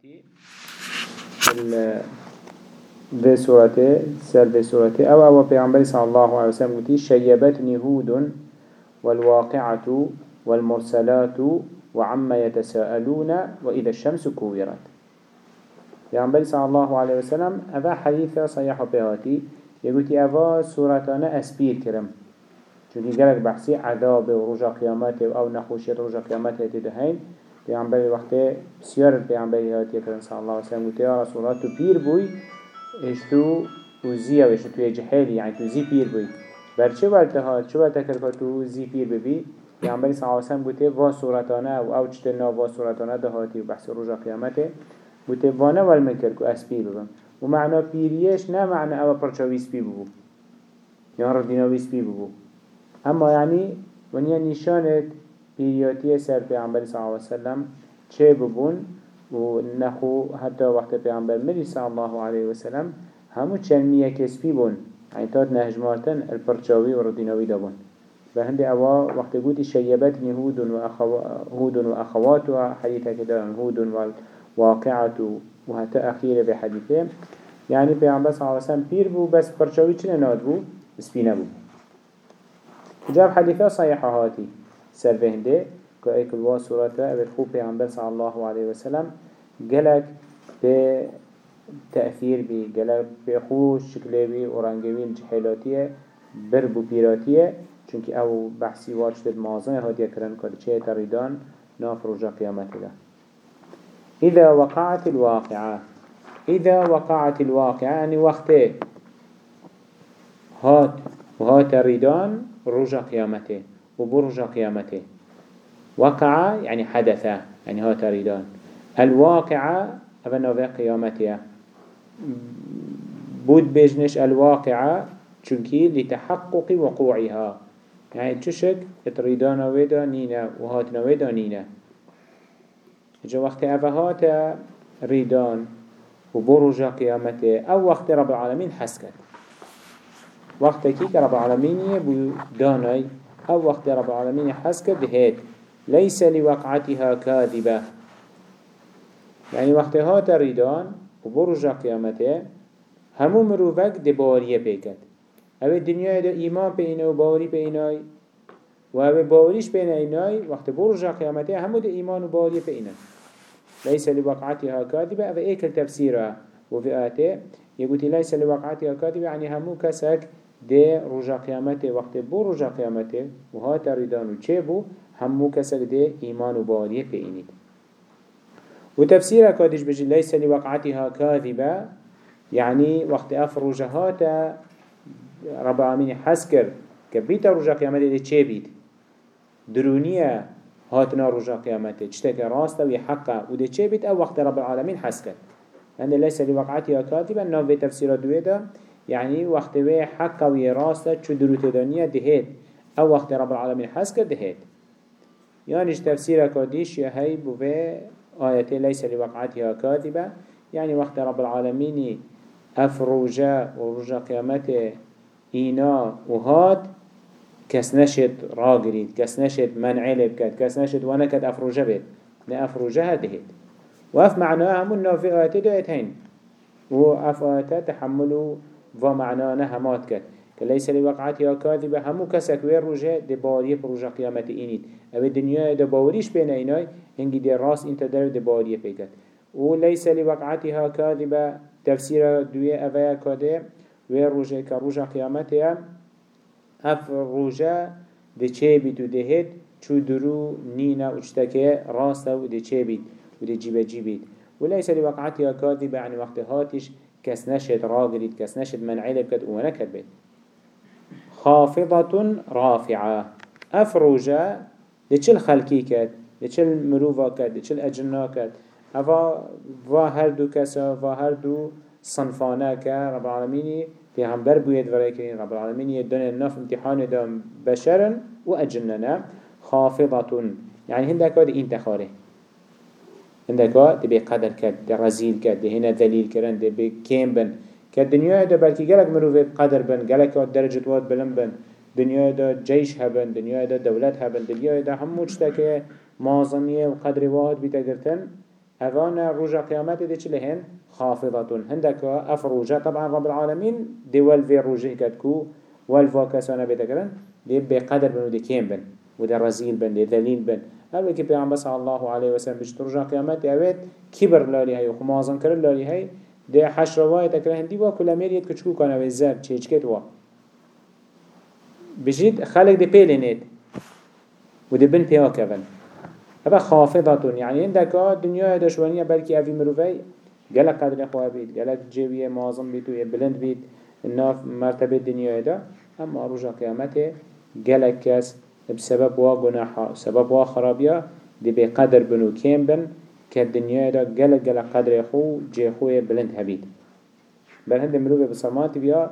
في سورته سر في سورته أو أو بيعنبري صلى الله عليه وسلم قلت شيبتني هود والواقعة والمرسلات وعما يتساءلون وإذا الشمس كورت. بيعنبري صلى الله عليه وسلم أفا حديثة صحيحة بهاتي يقول أفا سورتنا أسبير كرم. چونكي قالك بحثي عذاب ورجا قيامته أو نخوشية رجا قيامته تدهين. پیامبری وقتی بسیار پیامبری هاتی کرد صلی الله علیه و سلم رسول الله تو پیر بوی اشتو وزی او اشتو توی جحیلی یعنی تو زی پیر بوی بر چه ولته ها چه ولته کرد تو زی پیر ببی پیامبری صلی الله علیه و سلم وا صورتانه و او چت نا وا صورتانه دهاتی و بحث روز قیامته گفت وانه ول من کرد کو اسپی ببم و معنا پیریش نه معنا او پرچاویس بی ببو یا ردیناویس بی ببو اما یعنی ونیا نشانت پیریاتی سر پیامبر صلی الله علیه وسلم چه ببون؟ و نخو حتی وقت پیامبر مری صلی الله علیه وسلم همو چلمیه کسبی بون. يعني تاد نهجمارتن البرچاوي ورديناوي دابون فهندي أوا وقت قلت شيبتني هود وأخو هود وأخواتها حديثة كده هود والواقعة وهتا أخيرة بحديثة يعني بيعمل صلى الله عليه وسلم بير بو بس برشاوي چنه ناد بو؟ جاب حديثة صحيحة هاتي سر بهنده که ایک الوا صورت أو خوب پیغمبر صلی الله علیه وسلم گلک به تأثیر بی گلک به خوش شکلی بی و رنگوین جحیلاتیه بر بو پیراتیه چونکه أو بحثی واج دل مازن هادیه کرن که چه تریدان ناف رجا قیامت ده إذا وقعت الواقعة إذا وقعت الواقعة يعني وقت هات وهات الردان رجا قيامته وبرج قيامته. وقع يعني حدث يعني هو تريدان الواقعة أبنى في قيامته بود بجنش الواقعة چونكي لتحقق وقوعها. يعني تشك اتريدان ويدا نينا وهاتنا ويدا نينا جا وقت أفهات ريدان وبرج قيامته أو وقت رب العالمين حسكت وقت كيك رب العالمين يبو داناي أو وقت رب العالمين حس كده ليس لوقعتها كاذبة. يعني وقت هات ريدان وبرج قيامته همو مروفك دباريه بيكت أو الدنيا ده ايمان بينا وباوري بيناي و باوريش بين ايناي وقت برج قيامته همو ده ايمان وباوري بينا ليس لوقعتها كاذبة. أو ايك التفسير وفي آته يقول ليس لوقعتها كاذبة يعني همو كسك ده رجا قیامته وقت بو رجا قیامته و ها تریدان و چه بو همو کسک ده ایمان و باوریه پینید و تفسیر کادش بجی لیس لوقعتها كاذبه يعني وقت اف رجهات رب العالمين حسكر كبيت رجا قيامته ده چه بيت درونية هاتنا رجا قيامته چتك راسته و ده چه بيت أو وقت رب العالمين حسكر لأن ليس لوقعتها كاذبه نوع تفسير دويدا يعني وقت وی حق و راسته چو دروت دانیه دهید. أو وقت رب العالمين حس کرد دهید. يعني تفسير كاديش يا هاي بوه آياتي ليس لوقعتها كاذبة يعني وقت رب العالمين أفروجا ورجا قيامته إينا وهاد كس نشد راقريد كس نشد منعي بكت كس نشد ونكد أفروجا بيت لأفروجا هدهد وأف معناها همون نافئات دويت هين وأف آياتا تحملوا و معناه همات كد كليس لوقعتها كاذبة همو كسك وير رجاء دي باريه بروجا قيامت إنيد أو الدنيا دي باوريش بين ايناي هنگي دي راس انت در دي باريه بيكت وليس لوقعتها كاذبة تفسير دوية أفايا كده وير رجاء كروجا قيامتها اف رجاء دي چه بيتو دهت چو درو نينا اجتكي راسته ودي چه بيت ودي جيبه جيبيت وليس لوقعتها كاذبة يعني وقت هاتش كس نشد راقريد كس نشد منعيل بكت ونكت بيت. خافضة رافعة. أفروجا لچل خلقي كت لچل مروفا كت لچل أجنا كت أفا فا هردو كسا فا هردو صنفانا كا رب العالمين هم بربويد وريكرين رب العالمين يدون النف امتحان دام بشرا وأجننا خافضة. يعني هندك هذا انت خاره هندكا دبي قدر ده رزيل كد هنا دليل كرن ده بكيم بن. كالدنيا ده بلكي جالك مروفة قدر بن جالك درجة واد بلن بن. دنيا ده جيش هبن دنيا ده دولت هبن دنيا ده هموش تاكي مازنية وقدر واحد بتقرتن اوانا رجا قيامت دي چه لهن خافضة هندك اف رجا طبعا رب العالمين دي والفي رجا كتكو والفا كسانا بيتكرن دي بقدر بنو دي كيم بن وده رزيل بن دي ذليل بن. اول كي بيعم بس الله عليه وسلم بيشت رجا قيامت اوید كبر لالي هاي وخمازن کرن لالي هاي دي حشر واي تكرهن دي وا كل ميريت كچكو كان وزر چيچكت وا بجيد خلق دي بيلينيت ودي بن بيا كفن هذا خافضة يعني عندك الدنيا دشوانية بلكي أفي مروفي جلك قدر خواه بيت جلك جيوية معظم بيت ويبلند بيت الناف مرتبة الدنيا دا. أما رجع قيامته جلك كاس بسبب وا جناحا سبب وا خرابيا دي بقدر بنو كيم بن كالدنيا دا جلك جلك قدر خو جي خوه بلند هبيت بل هند مروفي بصمات بيا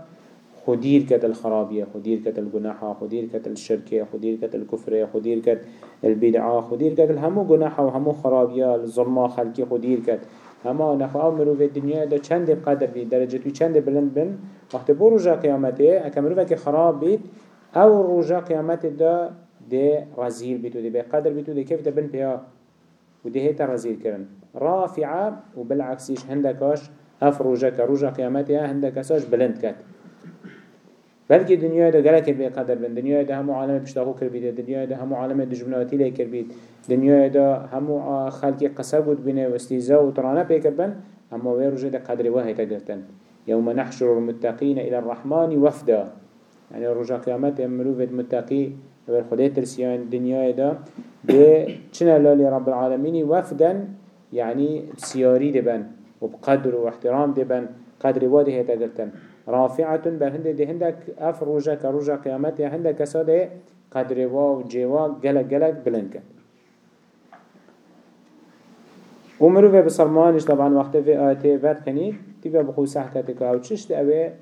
خدير كت الخرابية خدير كت الجناحة خدير كت الشركة خدير كت الكفر خدير كت البدعة خدير كت الهمو جناحة وهمو خرابية الظلمة خلقي خدير كت هما نخوا مرو في الدنيا ده چند بقدر بيت درجة وي چند بلند بن وقت بو رجا قيامته اكا مرو خراب أو رجا قيامته ده ده رزيل بيتو ده. بقدر بيتو ده كيف ده بن بيا؟ وده هيتا رزيل كرن. رافعة وبالعكسيش هندكاش اف رجا كرجا قيامته هندكاساش بلند كت بلکه دنیا ده گلک به قدر دنیا ده همو عالم پشتاخو کر بید دنیا ده همو عالم دجمناتی لی کر بید دنیا ده همو خلقی قصه بود بینه و استیزا و اما وی ده قدر واحد تگرتن يوم نحشر المتقين إلى الرحمن وفدا. يعني رجع قيامت مروفة متقي بالخدای ترسيان دنیا ده ده چنه لالي رب العالمين وفدا يعني سياري دبن وبقدر واحترام دبن قدر واده هيتا رافعة بل هنده ده هندك أف روجا كروجا قيامت يا هندك كساده قدر و جوا جلق جلق بلند كد ومرو في بصرمانش طبعا وقت في آياته فات خنيد تبقى بخو سحكتك أو تششت اوه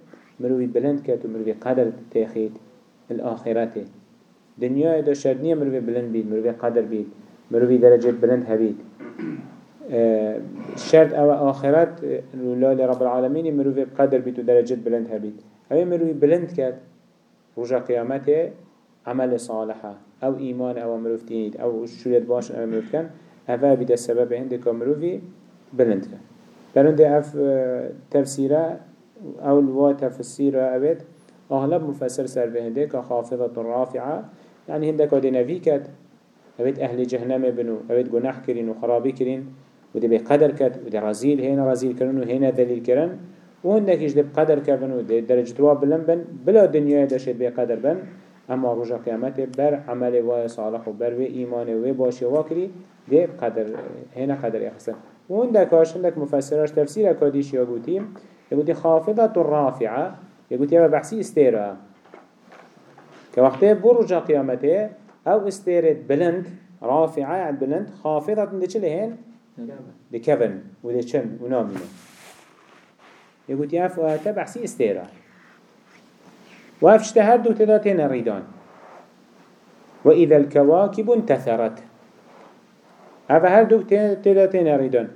مرو في بلند كد ومرو في قدر تاخيد الآخرته دنيا دا شرنية مرو في بلند بيد مرو في قدر بيد مرو في درجة بلند هبيد شرط أو آخرت لله رب العالمين مروفي بقدر بيتو درجات بلند هبيت هاي مروفي بلند كات رجا قيامته عمل صالحة أو ايمان أو مروف تينيد أو شريط باش أو مروف كان هذا بدا السبب عندك مروفي بلند كات برند اف تفسيره أو الوا تفسيره ابد اغلب مفسر سر بهندك خافضة رافعة يعني هندك ودي كات ابد أهل جهنم بنو ابد جناح كرين وخرابي كرين وده بقدر كت وده رزيل هنا رزيل كرن وهنا دليل كرن وهندك ده بقدر كفن وده درجة تواب بلن بن بلا دنيا دشت بقدر بن. أما رجع قيامته بر عمل واي صالح وبر و إيمان و باشي واكري ده بقدر هنا قدر يخسن وهندك آش هندك مفسراش تفسير كاديش يقولي يقولي خافضة الرافعة يقولي يا كوقته برجع قيامته أو استيرت بلند رافعة عند بلند خافضة من ده هين دي كفن ودي چن ونامينه يقول ياف وهاتا بحسي استيرا وهاف اشتهر دو تداتين الريدان وإذا الكواكب انتثرت هذا هر دو تداتين الريدان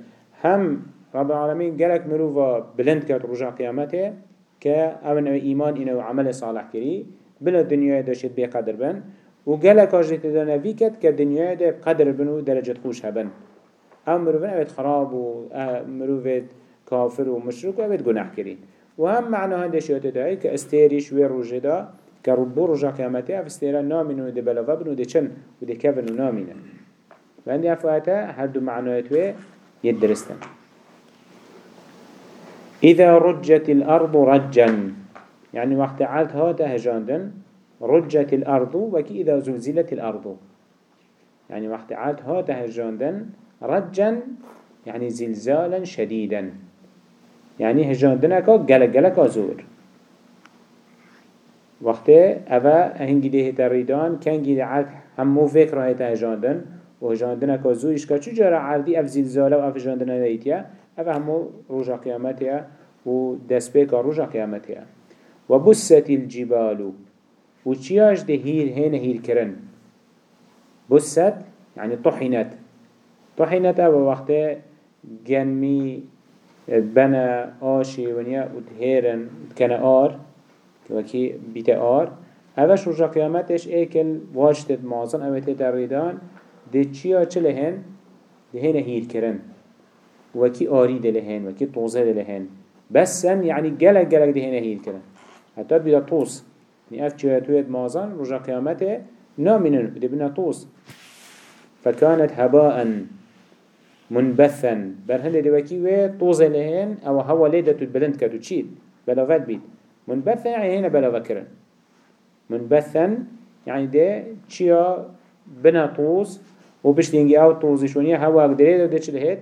هم رب العالمين قالك مروفا بلند كات رجع قيامته كأمن إيمان إنه عمل صالح كري بلا الدنيا داشت بقدر بن. وقالك أجري تدانا فيكت كالدنيا دا بقدر بنو درجة خوش هبن هم مروفين اوید خراب و مروفين كافر و مشرك و اوید گناه کرین. و هم معنى هنده شیاته دایی که استیری شوی روژه دا که ربو روژه قیامتی اف استیرا نامین و ده بلاوه بن و ده چن و ده کفن و نامینه. و هنده افواتا هر دو معنویتوه يدرستن إذا رجت الأرض رجا يعني وقت عالت هاتا هجاندن رجت الأرض وكي إذا زلزلت الأرض. يعني وقت عالت هاتا هجاندن رجا يعني زلزالا شديدا. يعني هجاندنك جلق جلق زور. وقت أبا هنگی ده تريدان كان جي عاد همو فكر هيتا هجاندن و هجاندنك زور إشكا چو جارة عردي أف زلزالا و أف هجاندنا ديتيا أبا همو رجا قيامتها و دسبيك رجا قيامتها وبست الجبال. و چياش ده هير هين هير كرن. بست يعني طحنت. طحينت أو وقت جنمي بنا آشي ونيا وتهيرن كان آر. وكي بيت آر. اوش رجا قيامتش ايكل واشتت مازن أو تتريدان دي چيا چلهن دي هنا هير كرن. وكي آريد لهن وكي طوزة لهن. بس يعني جلق جلق دهن هيد كلا حتى بيدا طوس. يعني أف جهتوية مازن رجع قيامته نامنن بده بنا طوس. فكانت هباء منبثا برهند دوكي و طوزة لهن أو هوا ليدة البلند كدو تشيد بلاوات بيت منبثا يعني هنا بلاوة كرن منبثا يعني ده چيا بنا طوز و بشتينجي أو طوزي شونيا هوا اقدريد و ده چل هيد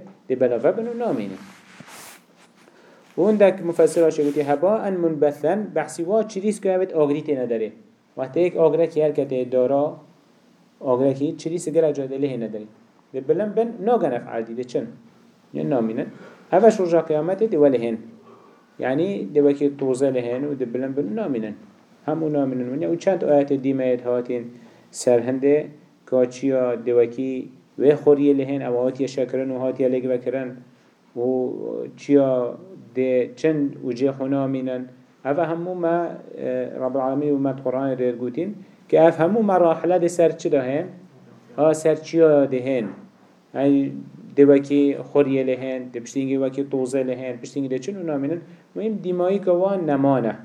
و هندک مفسر که گوتی هبا ان منبثن بحثی وا ریس که هبت آگریت نداره. وقتی یک آگره که هر کتی دارا آگره که ریس گر اجاده لیه نداره. به بلن بن ناگن افعال ده چن؟ یه نامینن اوش رجا قیامت ولی ولهن یعنی ده وکی توزه لهن و ده بلن بن نامینن. همو نامینن ونیا و چند آیت دیمه هاتین. سرهنده کاچیا دوکی و خوریه لهن او هاتی شکرن و هاتی لگ و چیا ده چند وجه خنا مینن اوه همو ما رب العالمین و ما قرآن ریر گوتین که اف همو مراحله ده سر چه ده ها سر چیا ده هن ای ده وکی خوریه لهن ده پشتینگی وکی توزه لهن پشتینگی ده چن اونا مینن مهم دیمایی که وان نمانه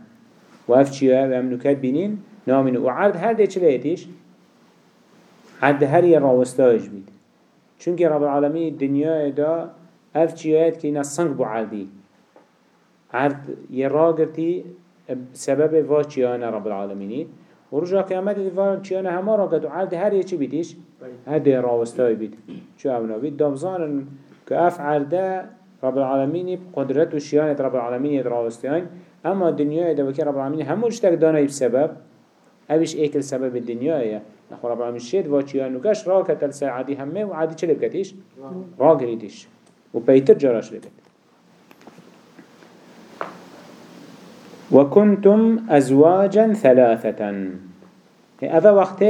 و اف چیا و هم نکت بینین؟ نامینه و عرض هر ده چه لیتیش عرض هر یه راوستایش بید چونکه رب العالمین دنیا دا اف که اینا سنگ بو عرضی عرض يراغرتي سبب واجيانا رب العالمين ورجع قيامت واجيانا هما راغت وعرض هر يچي بيتيش هده راوستاي بيت شو اونا بيت دامزان كأف عرضه رب العالمين قدرت وشيانة رب العالمين يدراوستيان اما الدنيا ده وكي رب العالمين همو اشتاك دانا بسبب اوش ايكل سبب الدنيا يا نخو رب العالمين شيد واجيان وكاش راكت الساعدي همه وعادي چلي بكتيش راغريتيش وبيتر جراش لبت وكنتم أزواجا ثلاثة. هذا وقت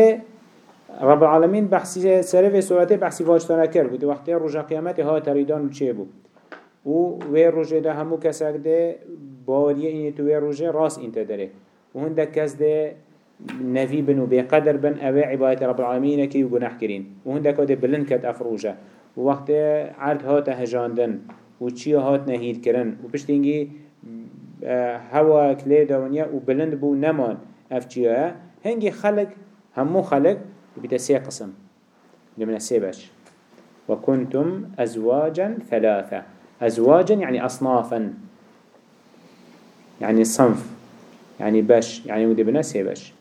رب العالمين بحثي سرف سورة بحثي واجتنا كر بود. وقت رجا قيامته ها تريدان چه و وی روژه ده همو کسک ده باوریه اینه تو وی روژه راس انت داره. و هنده کس ده نفی بن و بقدر بن اوه عبادت رب العالمین که یو گناه کرین. و هنده که ده بلند کت افروژه و وقت عرض هات هجاندن و چی هات نهید کرن؟ و پشتینگی هوا كلي دونيا وبلند بو نمان افجيها هنگي خلق همو خلق بيتا سي قسم. لمن السيبش وكنتم أزواجا ثلاثة. أزواجا يعني أصنافا يعني صنف. يعني بش يعني ودي بنا سيبش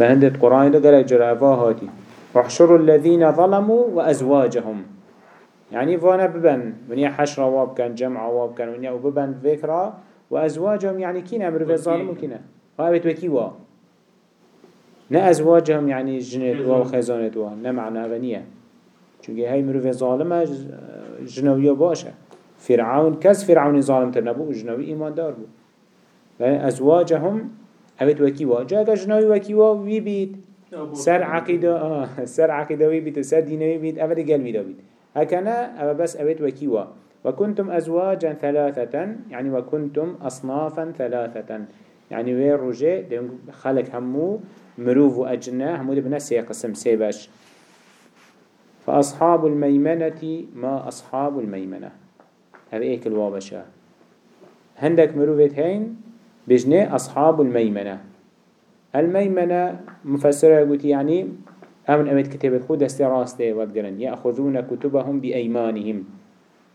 بهند القرآن ده قال جرافا هاتي واحشروا الذين ظلموا وأزواجهم. يعني فانا ببن ونيا حشر واب كان جمع واب كان ونيا وببن ذكرى وأزواجهم يعني كين أمر في الظالم وكينا هاي بتوكي وا. نا أزواجهم يعني جنت وا وخزانت نا معنى غنية چونكي هاي مروف ظالمة جنوية باشا فرعون كز فرعون ظالم تنبو جنوي إيمان دار بو أزواجهم هبت وكي وا. جاء جنوي وكي وا ويبيت سر عقيدة آه سر عقيدة ويبيت وسر دينه ويبيت أبدا قلبي دا بيت هكنا أبا بس أبيت وكيوا. وكنتم أزواجا ثلاثة يعني وكنتم أصنافا ثلاثة. يعني وين رجاء خلق همو مروف وأجنة همو دي بنسي قسم سيباش فأصحاب الميمنة ما أصحاب الميمنة. هذا إيك الوابشة. هندك مروفت هين؟ بجنة أصحاب الميمنة. الميمنة مفسرة يقول يعني أمن امت كتابت خود دست راسته ودگرن يأخذون كتبهم بأيمانهم.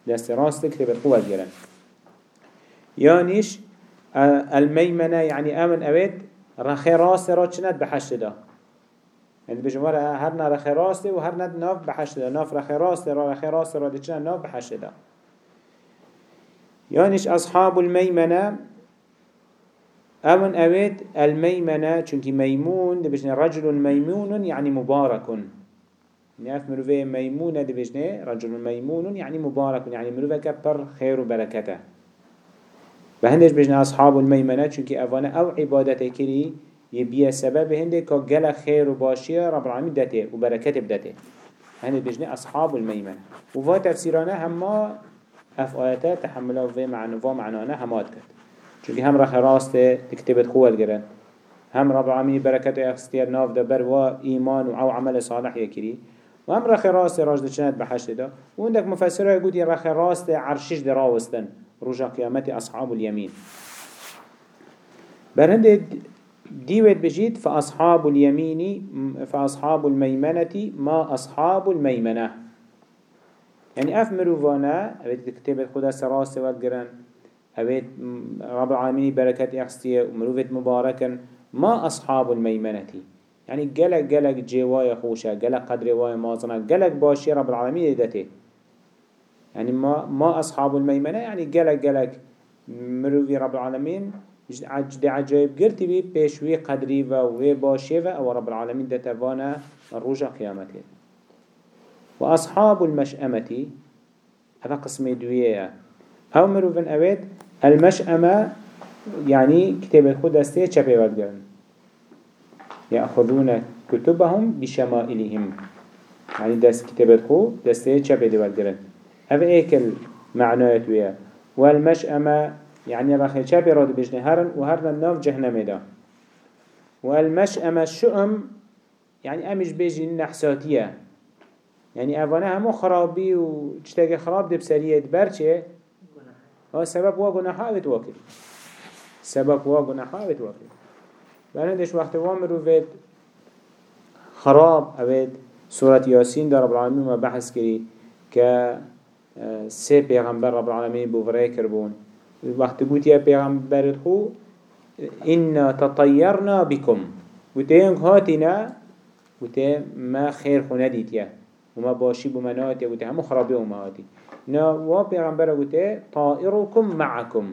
دست راسته كتابت خود ودگرن يانيش الميمنة يعني أمن امت رخي راسته را چند بحشت دا يعني بجمار هر نا رخي راسته و هر ند ناف بحشت دا ناف رخي راسته را رخي راسته را دي ناف بحشت دا يانيش أصحاب الميمنة أمن أويت الميمنة چونك ميمون دبجنه رجل ميمون يعني مبارك أف مروفه ميمونة دبجنه رجل ميمون يعني مبارك يعني مروفه كبر خير وبركته بهندش بجنه أصحاب الميمنة چونك أفانا أو عبادته كري يبيا سبب هنده كجل خير وباشية رب العالمين دته وبركته بدته هنده بجنه أصحاب الميمنة وفا تفسيرانا هما أف آياته تحملوا في معنى ومعنانا همات چونکه هم رخ راسته تكتبت خوال گرن هم رب العالمين بركته اخستير ناف ده بر و ايمان و أو عمل صالح يكري و هم رخ راست راج دچند بحشت دا. و عندك مفسره يقول رخ راست عرشش دراوستن رجا قيامت أصحاب اليمين برهند ديوت بجيت فأصحاب اليمين فأصحاب الميمنة ما أصحاب الميمنة يعني أف مروفانا أبيت كتابة خدا سراس والقرن أبيت رب العالمين بركة إخستية ومروفة مباركا. ما أصحاب الميمنة؟ يعني جلق جلق جوايا خوشة جلق قدر واي مازنا جلق باشي رب العالمين دته يعني ما ما أصحاب الميمنة؟ يعني جلق جلق مروفي رب العالمين. عجد عجائب قرتي بي بيشوي قدري و وي باشي و أو رب العالمين دتوانا الروجة قيامته وأصحاب المشأمة هذا قسم دوية. أو مروفن المشأمة يعني كتاب الخود دسته چپه ودگرن يأخذون كتبهم بشمائلهم. يعني دست كتاب الخود دسته چپه ودگرن أو ايكل معنايت ويا والمشأمة يعني رخي چپه راد بجنة هرن و هرن ناف جهنم دا والمشأمة الشؤم يعني أمش بيجي نحساتية. يعني اوانه همو خرابي و چتاك خراب دي بسرية برچه ها سبب وا گناحا اوید سبب وا گناحا اوید واکر برندش وقت وامرو وید خراب اوید سورة ياسين در رب العالمين ما بحث كري ك سه پیغمبر رب العالمين بوفره كربون وقت قلت يا پیغمبر خو إنا تطيرنا بكم وتين هاتنا وتين ما خير خنديت يا وما باشي بمنات يا وتين همو خرابي وما هاتي نا و پیغمبر گوته طائركم معكم.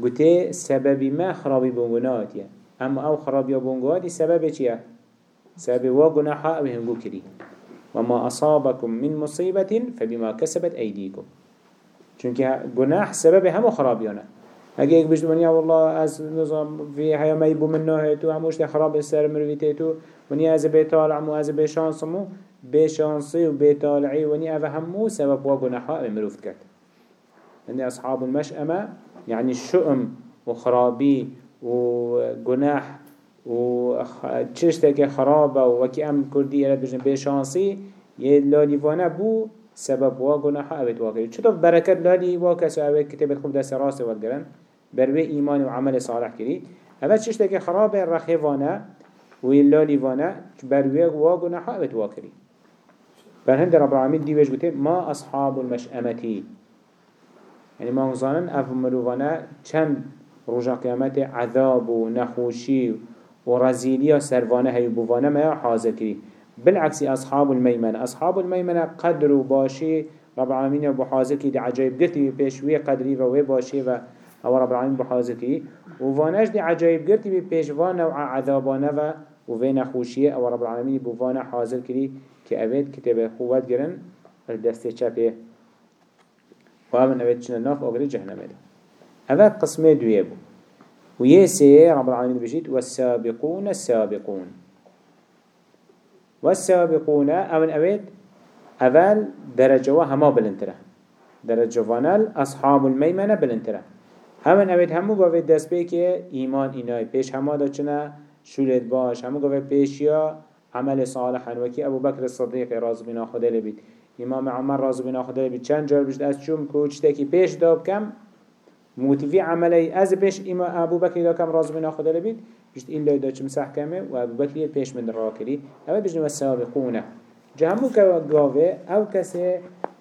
گوته سببی ما خرابی بونگوناتیه. اما أو خرابی بونگواتی سبب چیه؟ سبب و گناحا أو هنگو کری. وما أصابكم من مصيبة فبما كسبت أيديكم چونك گناح سبب همو خرابيانه اگه ایک بجد ونیا والله از نظام حيا ما يبو من نوه تو هموش خراب السر مرويته تو. ونیا از بيطال عمو از بيشانسمو بشانسي وبيطالعي وني أفا همو سبب وقناحا مروفت كت يعني أصحاب المشأمة يعني الشؤم وخرابي وقناح وچشتك خرابة وكي أم كردي إلى بجن بشانسي يلاليوانا بو سبب وقناحا أبت واقعي شطف بركات لالي واكسو أبت كتاب الخب دست راسي والقرن بروي إيمان وعمل صالح كري أبت چشتك خرابة رخيوانا ويلاليوانا بروي وقناحا أبت واقعي فهند رب العالمين دي وجه ما أصحاب المشأمة يعني ما نظنن أف مروفانا چند رجا قيامت عذاب ونخوشي ورزيلية سروانه هي بوفانا ما حاضر كري بالعكس أصحاب الميمنة أصحاب الميمنة قدر وباشي رب العالمين أبو حاضر كي دي عجائب قرتي بيش وي قدري وي باشي و أو رب العالمين أبو حاضر كي وفاناش دي عجائب قرتي بيش وانا وعذابانا و وفي نخوشي أو رب العالمين بوفانا حاضر كري که اوید کتاب خوات گرن الدست چپه و همون اوید چنه ناف آگری جهنمه ده اوید قسمة دویه بو. و یه سه رب العالمین بجید والسابقون السابقون. والسابقون اول اوید اول درجه و هما بلنتره درجة وانال أصحاب المیمنه بلنتره همون اوید همو باید دست که ایمان اینای پیش هما دا چنه شورت باش. همه به پیشیا عمل صالحا وکی ابو بکر صدیق راز بنا خوده لبید. امام عمر راز بنا خوده لبید. چند جار بشت از چوم؟ کوچتکی پیش داب کم. موتیفی عملی از پیش امام ابو بکر دا کم راز بنا خوده لبید. بشت این لایدا چم سح کمه و ابو بکر پیش من را کری اما بشنو نو سابقونه جهمو که گاوه او کسی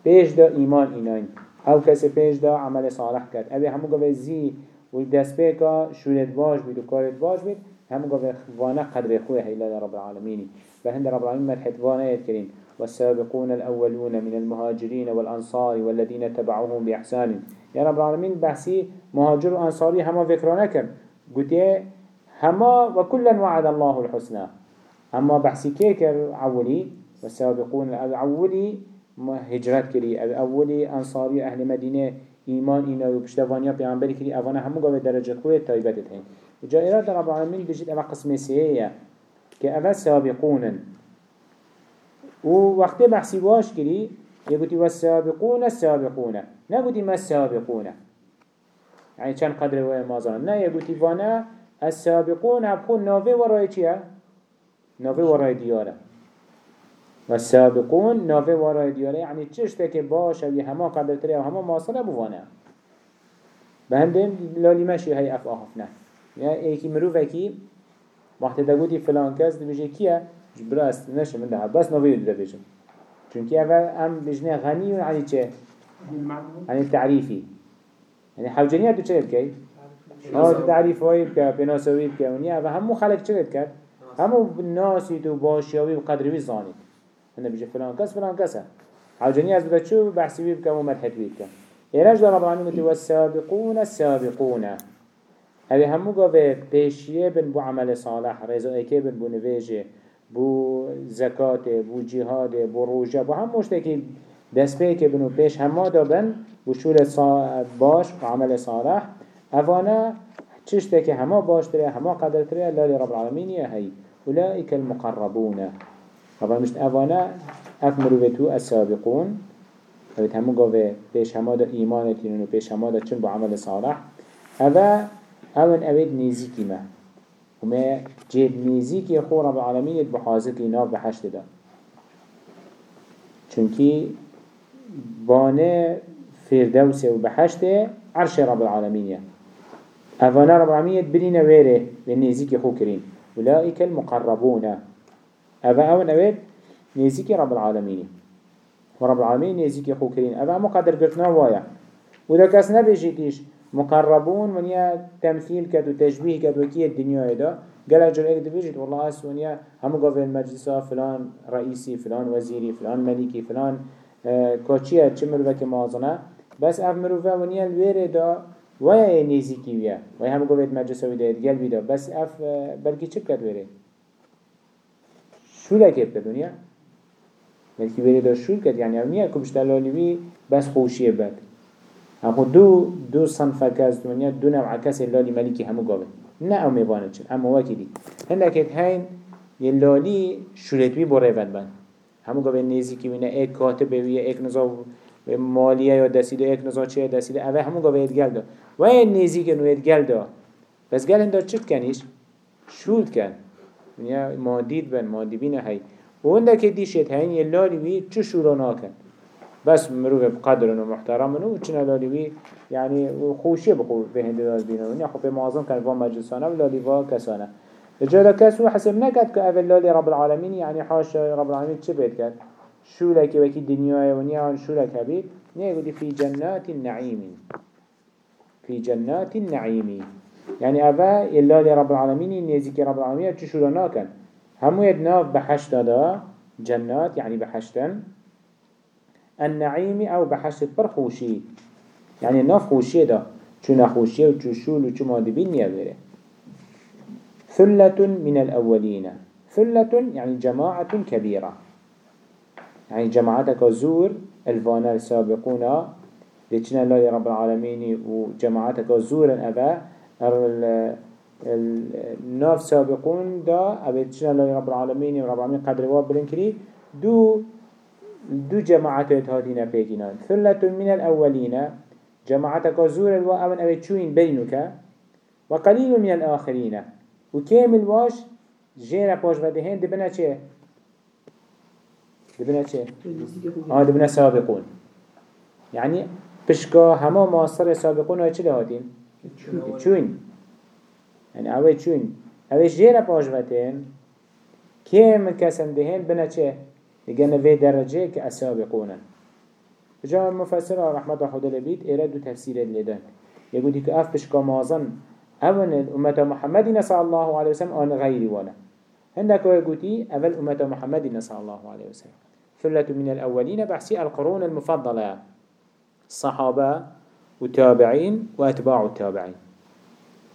پیش دا ایمان اینان او کسی پیش دا عمل صالح کرد. او همو گاوه زی و دست پیکا شورت باش بید و کارت باش بید. هم قف وأنا قدر خوي هيلا رب العالمين فهند رب العالمين مرحت وأنا يتكرين والسابقون الأولون من المهاجرين والأنصار والذين تبعوهم بإحسان. يا رب العالمين بحسي مهاجر وأنصاري هما فكرانا كم قلت هما وكلا وعد الله الحسنى. أما بحسي كيكر عولي والسابقون الأولي هجرات كري الأولي أنصاري أهل مدينة إيمان إنا وبشتفانيا بيعنبري كري أفانا همو قوة درجة خوية طيبات هين جا إرادة رب العالمين بجد أما قسم سيئة كأما سابقون ووقت بحثي واش كري يقولي والسابقون السابقون نقولي ما السابقون يعني كان قدر وين ما ظن نا يقولي فانا السابقون أبخون نوفي وراي چيا؟ نوفي وراي ديارة. والسابقون نافي وراء ديارة. يعني تشتك باش أو هما قدر تري أو هما مواصلة بوانا بهندين لالي ماشي هاي أف آهفنا يعني ايكي مروفكي وقت دقودي فلان كاس دي بيجي كيا جبرا استناش من ده بس نافي ده بيجي چونكي اول ام بجنه غني يعني چه؟ يعني تعريفي يعني حوجنية تو چه بكي آه تعريف هاي بكا بناسوي بكا ونيا همو خلق چه بكت همو بالناسي تو باشيوي وقدروي زاني هنده بيجي فلان كاس فلان كاسا عوجنية از بدا چو بحثي بكا ومدحت بكا إيراج در رب العالمين والسابقون السابقون هذه همو قوة پیشیه بن بو عمل صالح ايكي بن بو نواجه بو زکات بو جهاد بو روجه بو هم مشتکی دست که بنو پیش همه دا بن بو شول باش و عمل صالح اوانا چشتك هما باش تري هما قدر تري لا رب العالمين هي أولئك المقربون. طبعا مشت اوانا اكملوا بتو السابقون. فبت همو قوة پیش هما دا ايمانتين و پیش هما دا چن بو عمل صالح اوا اون اوید نیزی ما وما جيب نيزيكي خو رب العالمين يتبحازك لناف بحشت دا چونكي بانه فردوس وبحشت عرش رب العالمين أفانا رب العالمين يتبرين ويره لنيزيكي خو كرين أولئك المقربون. أون أويت نيزيكي رب العالمين ورب العالمين نيزيكي خو كرين أفا مقدر قرتنا وايا وذا كاس نبيجيتيش مقربون ونيا تمثيل كد وتشبيه كد وكي الدنيا دا. قال أجل إيه دبيجت والله أس ونيا هم قوة المجلسة فلان رئيسي فلان وزيري فلان ملكي فلان آه كوچيا چمر وكي مازنا بس اف مروفا ونيا الوير دا ويا نيزيكي ويا ويا هم قوة المجلسة ويدا قلبي دا. بس اف آه بلكي چب كد ويري شو لك يبقى دنيا بلكي ويري دا شو كد يعني ونيا كبشتلالي بي بس خوشيه بك همو دو دو صنف كاس دنیا دو نوع کس لالی ملیکی همو قابل نه او میبانه شل اما واكدي هندك هين اللالي شلتوي بوريفن بند. همو قابل بینه ایک ايك كاتب ایک نزا نظام مالیه یا دستیده ایک نزا چه دستیده اوه همو گاوه ادگل دا و این نیزی که نو ادگل دا بس گل این چه کنیش؟ شود کن مادید بن مادی بینه هی. و هنده که دیشت هین یه لالی بی چه شورا ناکن بس مروف بقدر و محترم و چنا لالیوی يعني خوشي بخو في هند دار بينا ونيا خو في معظم كان فما مجلسانه ولا ليفا كسانه الجالة كسو حسب نكت كأول لالي رب العالمين يعني حاش رب العالمين چه كد شو لك وكي ونيا شو لك هبيت نيا يقول في جنات النعيم في جنات النعيم يعني أبا رب العالمين يزيك رب العالمين لنا كان همو يدناف بحشت دا جنات يعني بحشتن النعيم أو بحشت برخوشي يعني ناف خوشيه ده چو نخوشيه و چو شول و چو مادبين نيا ثلة من الأولين ثلة يعني جماعة كبيرة يعني جماعتك زور الفانا السابقون. لتنا الله رب العالمين وجماعتك زور أبا الناف سابقون دا أبا تنا الله رب العالمين ورب العالمين قدر واب بلنكري دو دو جماعات هاتينا بيكينا ثلة من الأولين جماعتك زور الوا أمن أبي تشوين بينك وقليل من الآخرين وكامل واش جيرا باش بدهين دبنا چه؟ دبنا چه؟ آه دبنا سابقون. يعني بشكا هما ماصر سابقون هاي چه لهاتين چوين يعني اوه چوين اوه جيرا باش بدهين كام كسم دهين بنا چه؟ لقنا في درجة كأسابقون جا مفسر رحمت خود لبيت إيرا دو تفسير الليدان يقول ديك أف بشكا مازن أول الأمة محمد صلى الله عليه وسلم أن غيري ولا هندك يقولي أول أمة محمد صلى الله عليه وسلم. ثلة من الأولين بحسي القرون المفضلة. الصحابة والتابعين وأتباع التابعين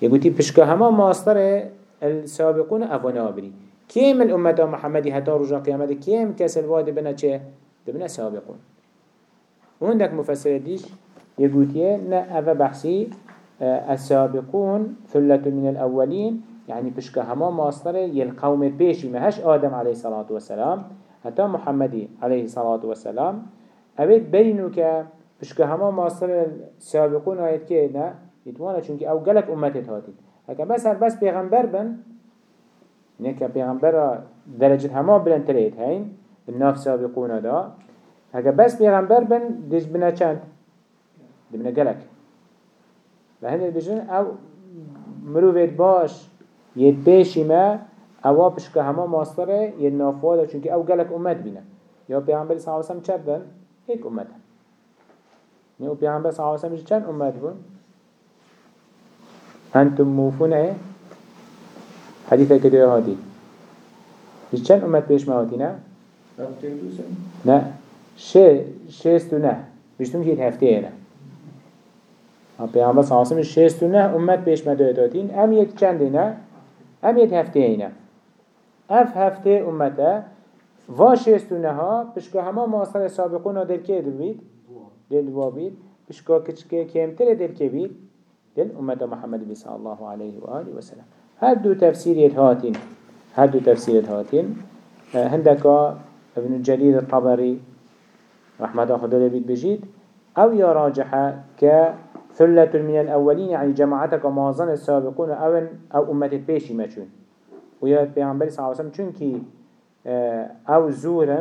يقول دي بشكا هما ماستر السابقون أفنابري كيم الأمة محمد حتى رجع قيامة؟ كيم كسل واد بنا چه؟ دبنا سابقون. وهندك مفسر ديش يقوليه نا أفا بحثي آه، السابقون ثلة من الأولين يعني بشكا هما ماصر يلقوم بيشي مهش آدم عليه الصلاة والسلام حتى محمد عليه الصلاة والسلام أبيت بينك بشكا هما ماصر السابقون آيات كينا يتوانا چونك أو قلق أمتت هاتي هكا بس هر بس پیغمبر بن نكا پیغمبر درجة هما بلن تريد هين الناف سابقون دا. هكا بس پیغمبر بن ديش بنا چند؟ دي بنا قلق لهنده بجن أو مروفت باش يد بيشي ما اوا بشكه هما ماستره يد نافواده چونك أو قلق امت بينا يا پیغمبر صلى الله عليه وسلم چند بن هيك امت يا پیغمبر صلى الله وسلم چند امت بن أنتم موفون إيه حديثة كده هادي چند أمت بيش ما هاتي نه؟ نه. شه شست و نه. بيشتم كيت هفته نه. پیامبر صلی الله علیه و شست و نه أمت پیش مداد دادین ام یک چند نه؟ ام یک هفته اینا اف هفته امته و شست و نه ها. پشکا همه ماصر سابقون دل که بید دل وا بید. پشکا کچکه کمتر دل که بید؟ دل أمت محمد صلی الله علیه و آله هر دو تفسیریت هاتین هر دو تفسیریت هاتین هندکا ابن جرير الطبري رحمة خدا بيت بجيد أو يا راجحة كثلة من الأولين يعني جماعتك ومازن السابقون أو أو أمة البيشي ما چون ويا بيعنبري صلى الله عليه وسلم چونكي أو زورا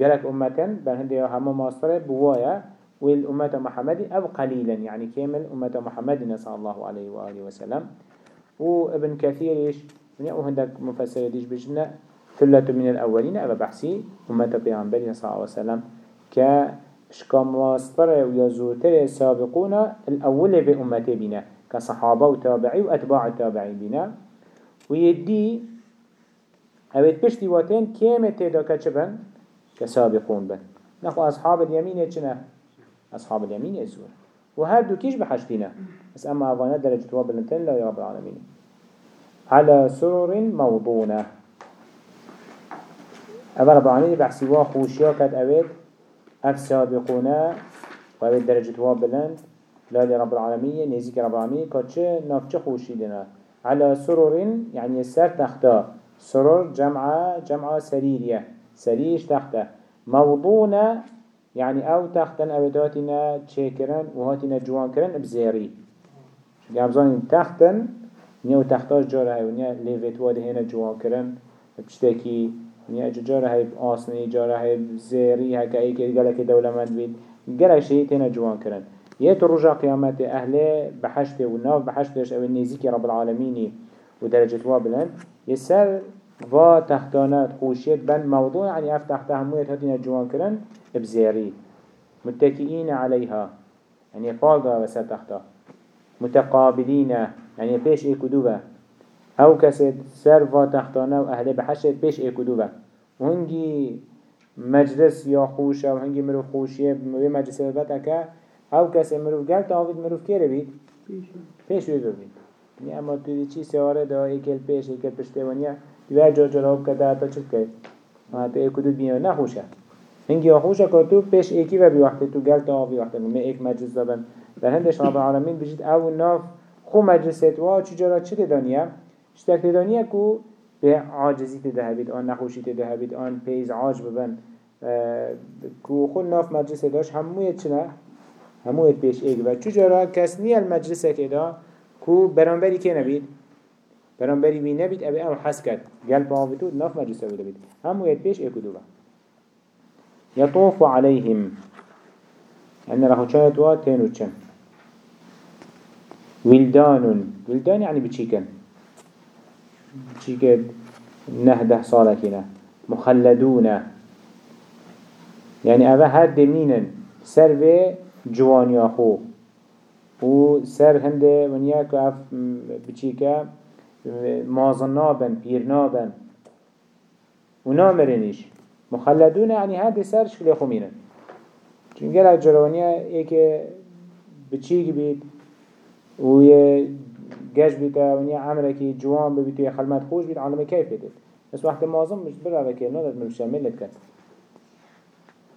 قالك أمة بل هندي هما ماستر بوايا والأمة محمد أو قليلا يعني كامل أمة محمد صلى الله عليه وآله وسلم وابن كثير إيش؟ يعني وهندك مفسر ديش بجنا ثلة من الأولين أبا بحسي أمة بيعنبري صلى الله عليه وسلم. كشكام واستر ويزوتر سابقون الأول بأمته بنا كصحابة وتابعي وأتباع التابعي بنا. ويدي أبيت بشتي واتين كيمة تيدا كتبن كسابقون بن. نخو أصحاب اليمين يتشنا أصحاب اليمين يزور. وهذا كيش بحشتنا بس أما أفانا درجة وابلنتين لا يا رب العالمين على سرر موضونة. أبا رب العالمين بحسي وا خوشيا كد أبيت أف سابقونا وأبيت درجة وابلند لا لرب العالمين نزيك رب العالمين كتش نافش خوشي على سرر يعني سر تختا سرر جمعة جمعة سريرية سريش تخته. موضونة يعني أو تختن أبداتنا تشيكرن وهاتنا جوان كرن بزيري قابزان تختن نيو تختاش جاره هاي ونيا ليفت واده هنا جوان كرن بشتاكي نیا جاره های آسنی جاره زیری هکا ای که گله که دولمند بید گله شیء تینا جوان کرن یه تو رجا قیامت أهل بحشت و ناف بحشتش أو نزیک رب العالمینی و درجت وابلن یه سر و تحتانات خوشیت بن موضوع يعني اف تحت همويت هاتينا جوان كرن بزيري متكئين عليها يعني فاقا وسر تحتا متقابلين يعني بيش اي كدوبة أو کسی سر و تختانه و أهل بحشت پیش ایکدو با هنگی مجلس یا خوش و هنگی مروف خوشیه به مجلس بتا که أو کسی مروف گل تا آوید مروف که رو بید؟ پیش رو بید یعنی اما تو چی سواره دا ایکل پیش ایکل پشته دوی جا جراب تا حتی چه کرد حتی ایک کدود بیان نخوشه هنگی آخوشه که تو پیش ایکی و بی وقتی تو گل تا آوی وقتی من ایک مجلس دابن در هندش رب العالمین بجید او ناف خو مجلست و چی جرا چه تدانیه شتک تدانیه کو به عاجزی تدهبید آن نخوشی تدهبید آن پیز عاج ببن کو خو ناف مجلس داشت همویت چنه همویت پیش ایک و چجورا کس نیل المجلس که دا کو برانبری که نبید برانبری بی نبید ابی أو حس کرد. قلب آفتو ناف مجلس بده بید هموية پیش ایگو دوبا يطوف عليهم أن راح شاهد واتين وشن ولدان ولدان يعني بتشيكن چيكد نهده صالكنا مخلدون. يعني اوه هر دمينن سر و جواني اخو و سر هنده که اف بچیکه مازن نابن پیر نابن اونا مرنیش مخلدون یعنی هر دی سر شکل خو میرن. چون گل از ای که به بچیگ بید و یه گش بیده و یه عمره که جوان ببید و یه خلمت خوش بید عالم کیف بیده بس وقت مازم مش بره که نداد ملوشا ملت کرد.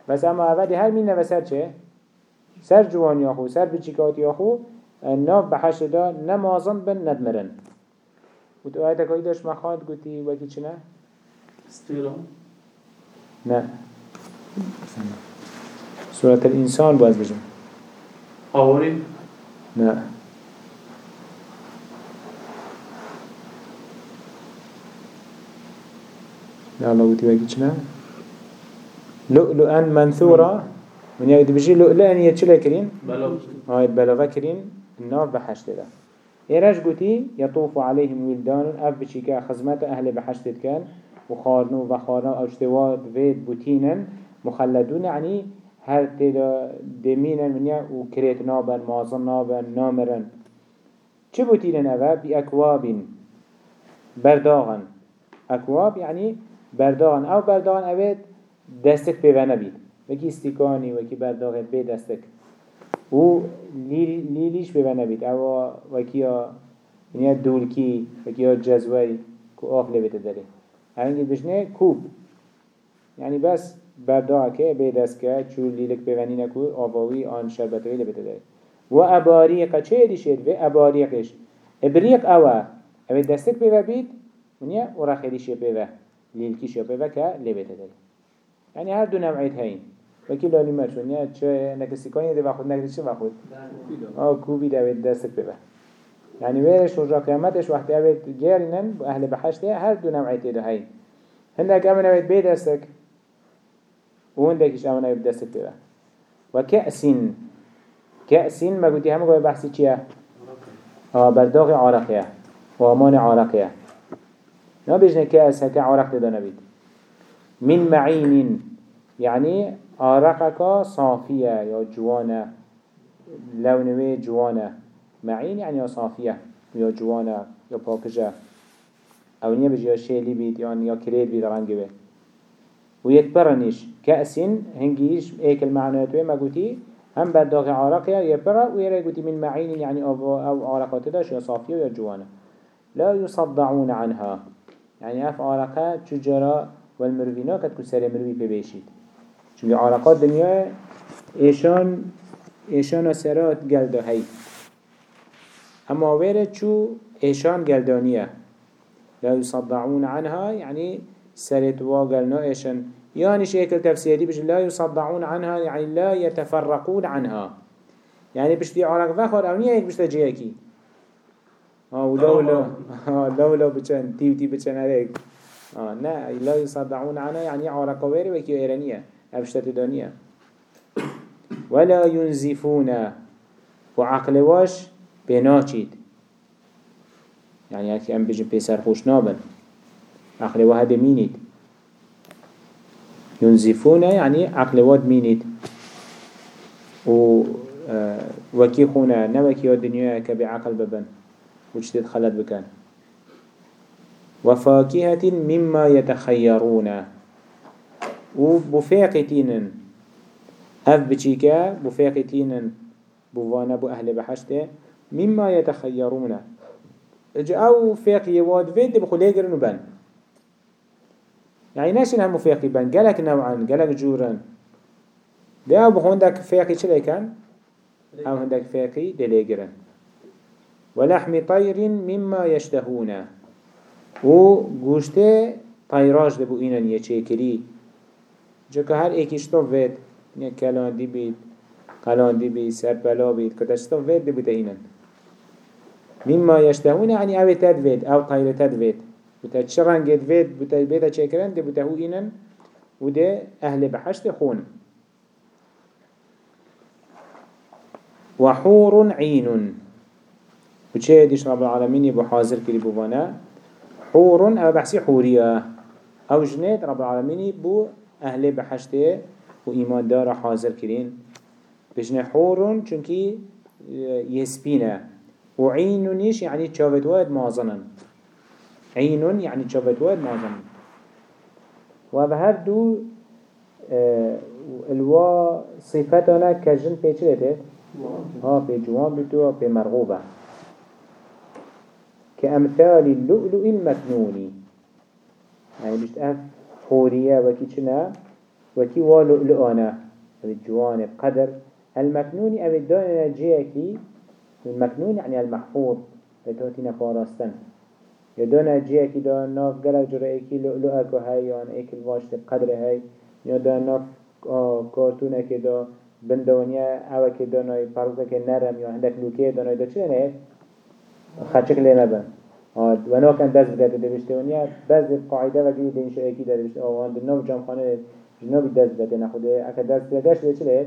بس اما اولی هر مینه و سر چه؟ سر جوان یا خو سر بچیگات یا خو ناف بحشدا نه مازن بن ندمرن و تو آياتك هاي داشت مخاد قوتي وكي چنا استيران نه؟ سورة الإنسان باز بجم آورين نه. لا الله وتي باقي چنا لؤلؤا منثورا. من يقدر بيجي لؤلؤا يتشلا كرين بلو هاي بلغة كرين النار بحشت ده إيراج قوتي يطوف عليهم ولدان أف بشيكا خزمات أهل بحشت كان وخارنو وخارنو أو اشتواد فيد بوتينا مخلدون يعني هر تدا دمينا منيا وكريت نابن مازن نابن نامرن. چه بوتينا أفا بأكواب برداغن. أكواب يعني برداغن. أو برداغن أبد دستك بيوانا بيد وكي استيقاني وكي برداغن بي دستك و لیلیش به نبید او وکیا یعنی دولکی وکیا جزوی کو آف لبیت داره. هنگی بشنه کوب. یعنی بس برداعه که به دست که چول لیلک بونی نکو آواوی آن شربتوی لبیت داره. و اباریق چه دیشید؟ و اباریقش. ابریق اوه اوه دستک به بید ونیا و رخیلیش به لیلکیش به که لبیت داره. یعنی هر دو نوعیت هین. وکی لالی مرشون یا چه نکسی کنی ده وقت نکسی چه وقت آه کوبی دوید دستک ببه يعني ويرش رجا قيامتش وقت اوید جارنن أهل بحشته هر دو نوعيته ده هاي هندك امن اوید بي دستك وهندكش امن اوید دستك ببه وكأسين كأسين ما قلتي هم قوي بحثي چيه آه برداغ عرقية وامان عرقية نا بيجنا كأس هكا عرق ده نبيد من معين يعني آرقك صافية يا جوانا لونوي جوانا معين يعني صافية يا جوانا يا باكجة أو نيا بجي شيلي بيت يعني يا كريد بيت رنگ بي ويتبرنش كأس هنجيش ايك المعنوات ما قلتي هم بداغ عرقية يبرا ويرى قلتي من معين يعني أو, عرقات داش يا صافية يا جوانا لا يصدعون عنها. يعني اف عرقات تجرى والمروفينا كتكو سري مروفي ببيشيت چونکه علاقات دنیا ایشان ایشان سرات گلده هی اما ویره چو ایشان گلدانیه لا يصدعون عنها يعني سرت واقلنا إيشن يعني شكل تفسيري بش لا يصدعون عنها يعني لا يتفرقون عنها. يعني بش دي عرق ذخر أو نيك بش تجيكي ولو لو لو لو بچن تيو تي بچن عليك آه لا لا يصدعون عنها يعني عرق ويري وكيو إيرانية أفشتت دانية ولا ينزفون. وعقل واش بناچيد يعني هكي أم بجي بيسر خوش نابن. عقل واد مينيد ينزفون يعني عقل واد مينيد. و آه، وكي خونا نوكي الدنيا كبعقل ببن. وجدت خلد بكان. وفاكهة مما يتخيرون. و بفاقي تينن. بچيكا بفاقي تينن بوانا بو أهل بحشته مما يتخيرون اجا أو فاقي يواد فيد بخو ليقرن بن؟ يعني ناشن هم فاقي بن قالك نوعا قالك جورا. ده أو بخو هندك فاقي چلي كان؟ أو هندك فاقي دليقرن ولحم طير مما يشتهون و گوشته طيراج دبو إينا يچيكري جو که هر ایکیش تو وید نه کلاندی بید قلاندی بید سرپلا بید کتش تو وید دی بوده اینن. مما يشتهون يعني أو تد وید أو طير تد وید. بوده چه رنگید وید بوده بیده چه کرن دی بوده هو اینن. وده أهل بحشت خون. وحور عين وچه ديش رب العالمين يبو حاضر كري بوانا حور أو بحسي حورية أو جنات رب العالمين يبو أهل بحشته و ایمان دار حاضر کرین. بجنه حورون چونکی يسبينا وعينونيش يعني تشافتواد مازنن. عينون يعني تشافتواد مازنن. وهذا دو الوا صفتنا كجن بيچ لده ها في جوان بتو مرغوبة. كأمثال اللؤلؤ المكنوني يعني بيشت أف حورية وكي چنا وكي والو لؤانا أو الجوان بقدر المكنون أو الدانا جيكي المكنون يعني المحفوظ لتوتينا فارستن يدانا جيكي دا ناف قلق جرأيكي لؤلؤك هاي يعني ايك الواش بقدر هاي يدانا ناف كارتونك دا بندونيا أو که دانای پرزه که نرم یا هندک لوکه دانای دا چه نه خچک لینا بند و ناکن دست بده دوشته ونیا بعض قاعده و گیری دینش ایکی داره؟ دوشته آوان در نو جام خانه جناب دست بده نخوده اکا دست بدهش ده چه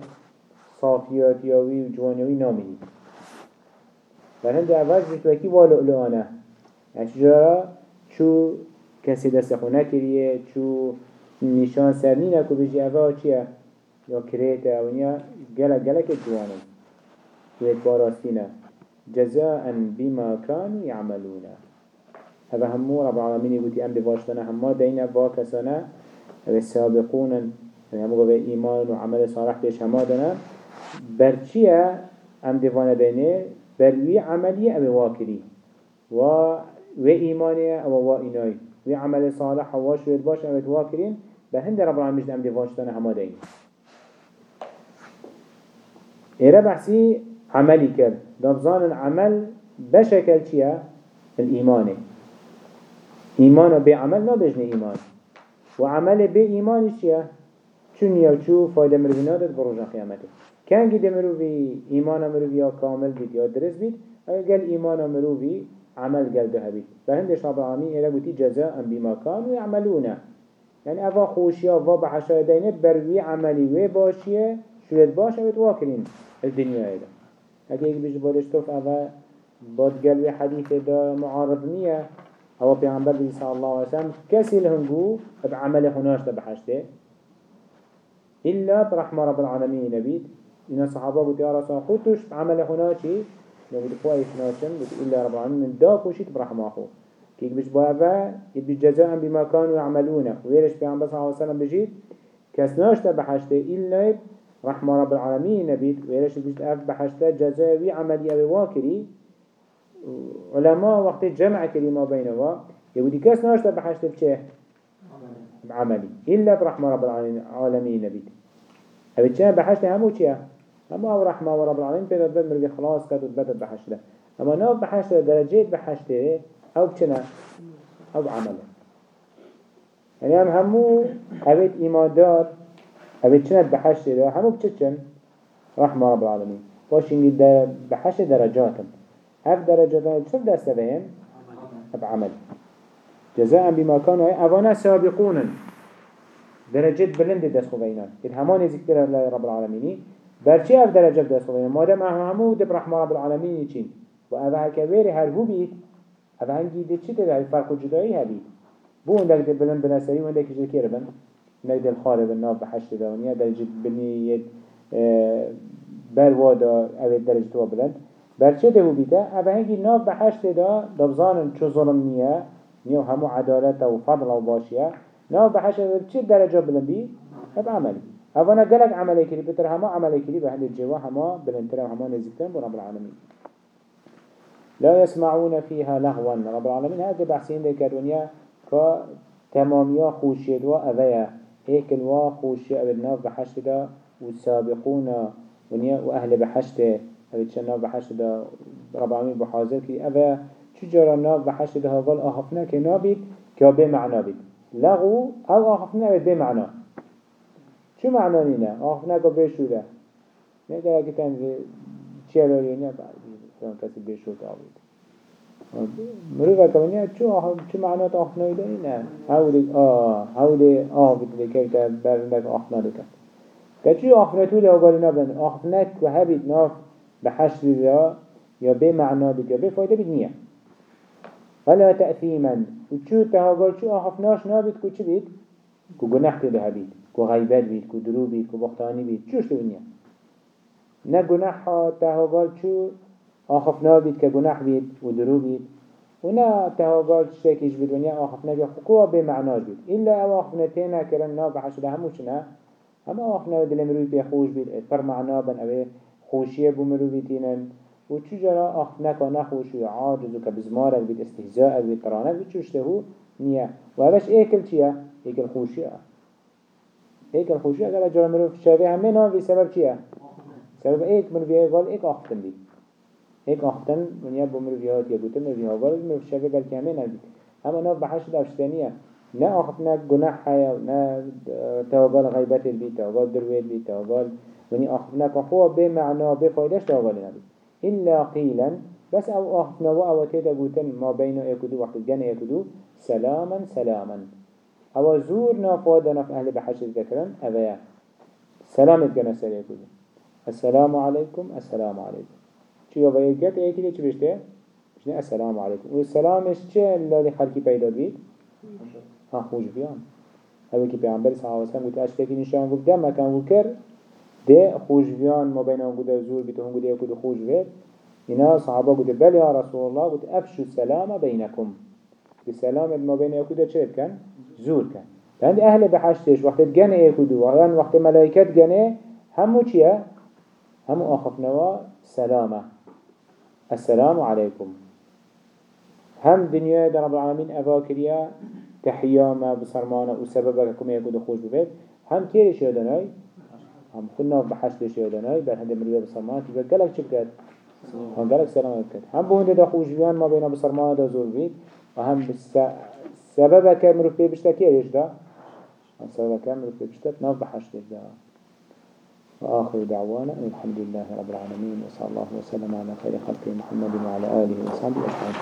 صافیات یاوی و جوانیوی نامیدی بر هنده اول جتوکی والولانه يعني چجارا چو کسی دست خونه کریه چو نشان سرنی نکو بجی اوه چیه؟ یا کریته و نیا؟ گلک گلک جوانه. ويت باراستينا جزاء بما كانوا يعملون هذا همو رب العالمين يقول أم بواشتنا هما دينا باكسنا السابقون يعني همو قبل إيمان وعمل صالح بيش هما دنا برچيا أم ديوانا دينه بروي عملية أبي واكري و و إيمانية أو و إناي و عمل صالح واش ويد باش أبي واكرين بهند رب العالمين أم ديواشتنا هما دين إيرا بحثي عملي كر دبزان العمل بشكل چيا الإيمان إيمان بعمل نا بجن إيمان وعمل بإيمان چيا چون يا چو فايدة مروفينا داد بروجا قيامته كان جد مروفي إيمان مروفي يا كامل بيت يا درس بيت قال إيمان مروفي عمل قال ده بيت فهندش رب العالمين إلا قلتي جزاء بما كانوا يعملون يعني أفا خوشيا وابا حشايا دينه بروي عملي وباشيه شوية باش أبت واكرين الدنيا هذا اگه یک بیش بارش توف اوه باد قلبي حديث دا معارض نية هو پیغمبر بي صلى الله عليه وسلم كسي لهنگو بعمل هناش بحشته إلا برحمة رب العالمين نبيد إن الصحابة قلت يا رسول خودتوش بعمل هناشي نقول فوايش ناشم إلا رب العالمين من دا كوشيت برحمة أخو كيك بيش بابا يبي جزاء بما كانوا يعملون. ويرش پیغمبر صلى الله عليه وسلم بجيت كسناش تبحشته إلا رحمة رب العالمين نبيت. ويرش بيشت أف بحشتا جزاوي عملي أبي واكري علماء وقت جمع كلمة بينها يقولي كاس ناشتا بحشتا بشه بعملي إلا برحمة رب العالمين نبيت أبي تشاه بحشتا همو چه همو أو رحمة ورب العالمين بيدا بد مرقي خلاص كاتو بدت بحشتا أما ناف بحشتا درجات بحشتا أو بچنا أو بعمله يعني هم همو أبيت إيمان دار هبه چند بحشت همو بچچن رحمة رب العالمين باشين در بحشت درجاتن هف درجاتن چف دسته بهم هب عمل. جزاء بما كانوا اوانا سابقون. درجات بلند دست خوبينان إذ همان ذكر الله رب العالمين برچه اف درجات دست خوبينان مادم همو دب رحمة رب العالمين چين و اوه كبير هرهو بيت اوه هنگي ده چه ده فرق جدائي هبيت بو اندك ده بلند بنسري و اندك جده كيربن نجد الخارب الناف بحشت داونية درجة بنية آه، بروادا اوه درجة تو بلند. برچه ده بيتا اوه هنگي ناف بحشت دا دبزانن چو ظلم نية نية همو عدالة و فضل و باشية ناف بحشت دا چه درجة بلند بي؟ هب عملي اوه قلق عملي كري بتر هما عملي كري بهند الجوا هما بلندتر هما نزكتر برب العالمين لا يسمعون فيها لغوا رب العالمين هذا بحسين دي كدنيا كتماميا خوشيد وأذيا هيك الوا خوشي أبد ناف بحشت دا والسابقون ونيا وأهل بحشت اوی چه ناف بحشت دا ربعامی بحاضر که اوه چجورا ناب بحشت دا هاگل آخفنه که نابید که به معنا بید لغو او آخفنه اوید به معنا چه معنا نینه؟ آخفنه که بشوره نه در اگه تنزه چه الاری نه فلان کسی بشور آبید مروی وکمنی چو معنا تا معنات آخنایی داری هاو هاولی آه هاولی آه بیتلی که که برندک آخنا دکن که چه آخنا تو ده اوگالی نبند آخنت که هبید ناف به معنا بید یا به فایده بید نیه ولا تأثيما؟ وشو تهاجر شو أخفناش نابد كو شو بيت؟ كو جناح كده هبيت. كو غيبات بيت كو درو بيت كو بختاني بيت. شو شو الدنيا نا جناح تهاجر شو آخفنا بید که گناه بید و درو بید و نه تهاگال شتاكيش بید و نه آخفنا بید خکوه به معناش بید إلا أو آخفنا تینا کرن نا بحشده هموش نه. همه آخفنا دل مروی بی خوش بید اتفر معنا بن اوه خوشیه بو مروی تینن و چجرا آخفنا که نخوش و عاجز و که بزمارك بید استهزاء بید ترانه بید چوشته هو؟ نیه. و اوش ایکل چیه؟ ایکل خوشیه. ایکل خوشیه اگر جرا مروی شاوه همه نام سبب چیه؟ سبب ایک مروی قال ایک آخفتن بید هيك أختن من يبو مروفيات يقول مروفيها قال مروف شافي قال كامل نبي أما ناف بحش داشتانية نا أخفنا جناح حيا نا توقال غيبات البيت توقال دروي البيت توقال وني أخفنا كفوا بمعنى بفايدش توقال نبي إلا قيلا بس أو أخفنا وأوتيت قوتن ما بين يكدو وقت الجنة يكدو سلاما سلاما. أو زور نافاد ناف أهل بحشت ذكرن اوه سلامت كنا سريع كده السلام عليكم السلام عليكم اوه يكت إيه كده چی بشته؟ بشته السلام عليكم والسلامش چه اللي خلقي پیدا بید؟ ها خوش که پیغمبر صلی اللہ علیہ وسلم گوت اشتاکی نشان گفت ده مکان گو کر. ده خوش بیان ما بین اون گوده زور بیت اون گوده کده خوش بید اینا صحابة گوت بل یا رسول الله گوت افشو السلام بینکم بسلام ما بين يكودا چه كان؟ زور كان. لأن أهل بحشتش وقت جنة يكودو وغيان وقت ملائكات جنة همو چيه همو أخفنوا سلامة. السلام عليكم. هم دنيا در رب العالمين أفاكريا تحياما بصرمانا وسببك كم يكودو خوش ببيت هم كيرش يدناي هم خلنا بحشتش يدناي بل هنده مريا بصرمانا تبقى قلق چه بكت هم قلق سلامة بكت. هم بونده دا خوش بيان ما بين بصرمانا دا زور بيت. وهم بس سببك مروف بي بشتا إيش دا؟ سببك مروف بي بشتا ناف بحشت دا. وآخر دعوانا الحمد لله رب العالمين وصلى الله وسلم على خير خلقه محمد وعلى آله وصحبه أجمعين.